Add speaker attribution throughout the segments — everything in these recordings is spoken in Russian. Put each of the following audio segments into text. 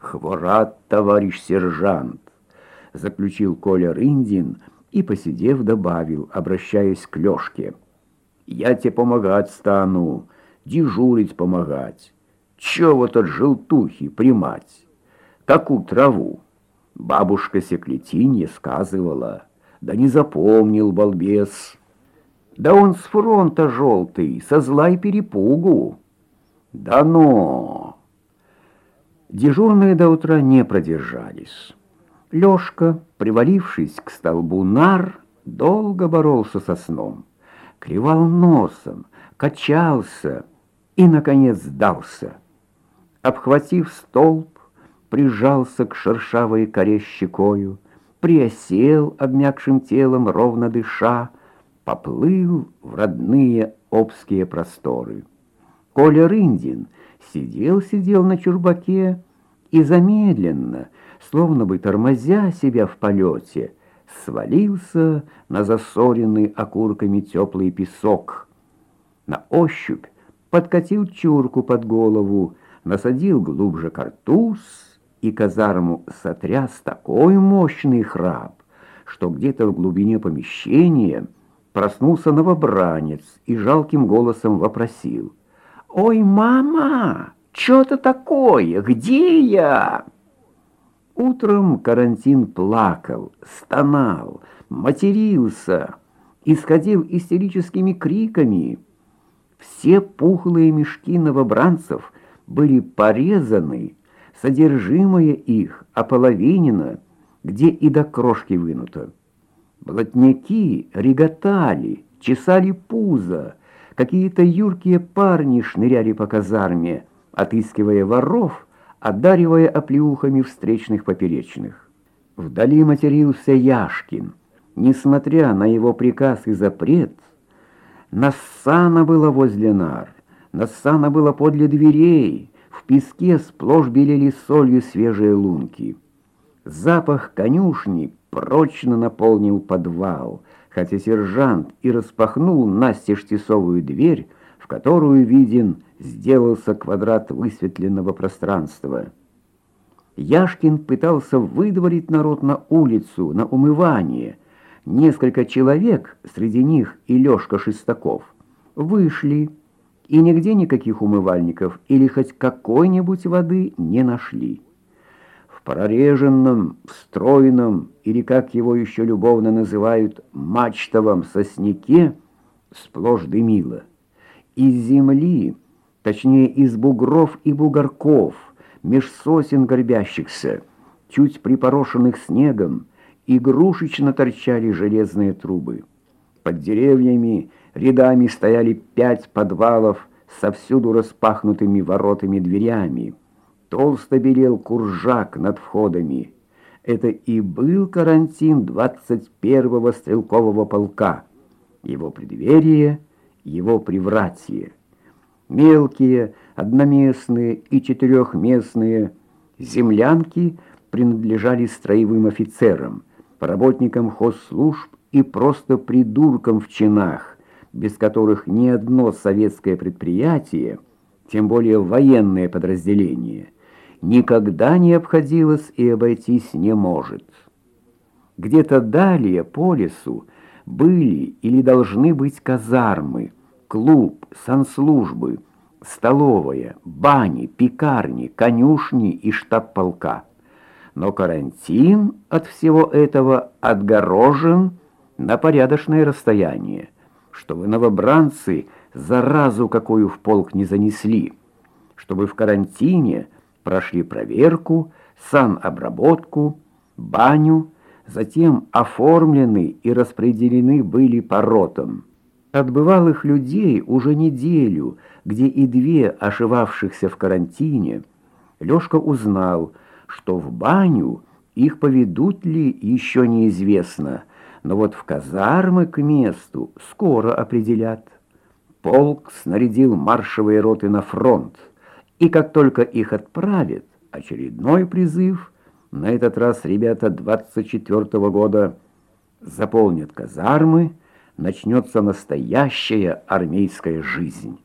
Speaker 1: «Хворат, товарищ сержант!» — заключил Коля Рындин и, посидев, добавил, обращаясь к Лёшке. «Я тебе помогать стану, дежурить помогать. Чё вот от желтухи примать? Какую траву?» Бабушка Секлетинья сказывала, да не запомнил балбес. Да он с фронта желтый, со зла и перепугу. Да но! Дежурные до утра не продержались. Лёшка, привалившись к столбу нар, долго боролся со сном. Кривал носом, качался и, наконец, сдался. Обхватив столб, прижался к шершавой коре щекою, приосел обмякшим телом, ровно дыша, поплыл в родные обские просторы. Коля Рындин сидел-сидел на чурбаке и замедленно, словно бы тормозя себя в полете, свалился на засоренный окурками теплый песок. На ощупь подкатил чурку под голову, насадил глубже картуз, и казарму сотряс такой мощный храп, что где-то в глубине помещения проснулся новобранец и жалким голосом вопросил. «Ой, мама, что-то такое, где я?» Утром карантин плакал, стонал, матерился, исходил истерическими криками. Все пухлые мешки новобранцев были порезаны, содержимое их ополовинено, где и до крошки вынуто. Блатняки реготали, чесали пузо, какие-то юркие парни шныряли по казарме, отыскивая воров, одаривая оплеухами встречных поперечных. Вдали матерился Яшкин. Несмотря на его приказ и запрет, Нассана было возле нар, Нассана было подле дверей, в песке сплошь белели солью свежие лунки. Запах конюшни прочно наполнил подвал, хотя сержант и распахнул настежь тесовую дверь, в которую виден сделался квадрат высветленного пространства. Яшкин пытался выдворить народ на улицу, на умывание. Несколько человек, среди них и Лёшка Шестаков, вышли, и нигде никаких умывальников или хоть какой-нибудь воды не нашли. В прореженном, встроенном, или как его еще любовно называют, мачтовом сосняке сплошь дымило. Из земли точнее из бугров и бугорков, меж сосен горбящихся, чуть припорошенных снегом, игрушечно торчали железные трубы. Под деревьями рядами стояли пять подвалов со всюду распахнутыми воротами дверями. Толсто белел куржак над входами. Это и был карантин 21-го стрелкового полка. Его преддверие, его привратие мелкие, одноместные и четырехместные землянки принадлежали строевым офицерам, работникам хозслужб и просто придуркам в чинах, без которых ни одно советское предприятие, тем более военное подразделение, никогда не обходилось и обойтись не может. Где-то далее по лесу были или должны быть казармы, клуб, санслужбы, столовая, бани, пекарни, конюшни и штаб полка. Но карантин от всего этого отгорожен на порядочное расстояние, чтобы новобранцы заразу какую в полк не занесли, чтобы в карантине прошли проверку, санобработку, баню, затем оформлены и распределены были по ротам. От бывалых людей уже неделю, где и две ошивавшихся в карантине, Лёшка узнал, что в баню их поведут ли еще неизвестно, но вот в казармы к месту скоро определят. Полк снарядил маршевые роты на фронт, и как только их отправят, очередной призыв, на этот раз ребята 24 -го года заполнят казармы, начнется настоящая армейская жизнь.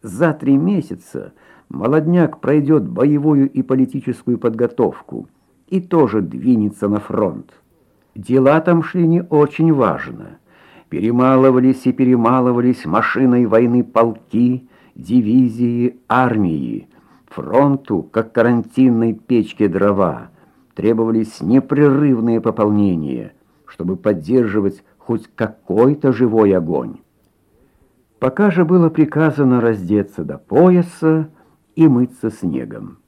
Speaker 1: За три месяца молодняк пройдет боевую и политическую подготовку и тоже двинется на фронт. Дела там шли не очень важно. Перемалывались и перемалывались машиной войны полки, дивизии, армии. Фронту, как карантинной печке дрова, требовались непрерывные пополнения, чтобы поддерживать хоть какой-то живой огонь. Пока же было приказано раздеться до пояса и мыться снегом.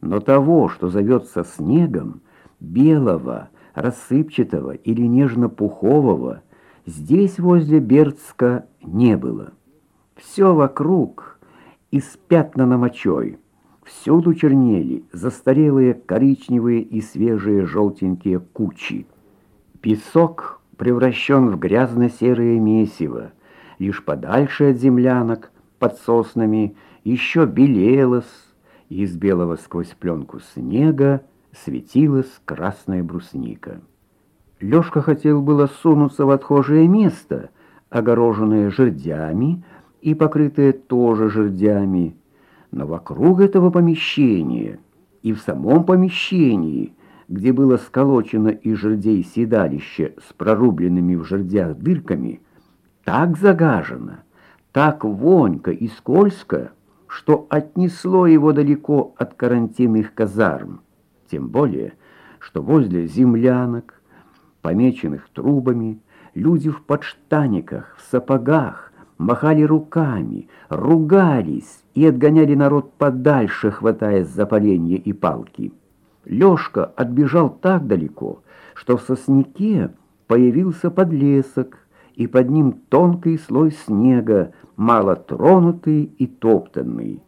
Speaker 1: Но того, что зовется снегом, белого, рассыпчатого или нежно-пухового, здесь возле Бердска не было. Все вокруг испятнано мочой. Всюду чернели застарелые коричневые и свежие желтенькие кучи. Песок превращен в грязно-серое месиво. Лишь подальше от землянок, под соснами, еще белелось, и из белого сквозь пленку снега светилась красная брусника. Лёшка хотел было сунуться в отхожее место, огороженное жердями и покрытое тоже жердями, но вокруг этого помещения и в самом помещении, где было сколочено из жердей седалище с прорубленными в жердях дырками, так загажено, так вонько и скользко, что отнесло его далеко от карантинных казарм, тем более, что возле землянок, помеченных трубами, люди в подштаниках, в сапогах, махали руками, ругались и отгоняли народ подальше, хватаясь за поленья и палки. Лёшка отбежал так далеко, что в сосняке появился подлесок, и под ним тонкий слой снега, мало тронутый и топтанный.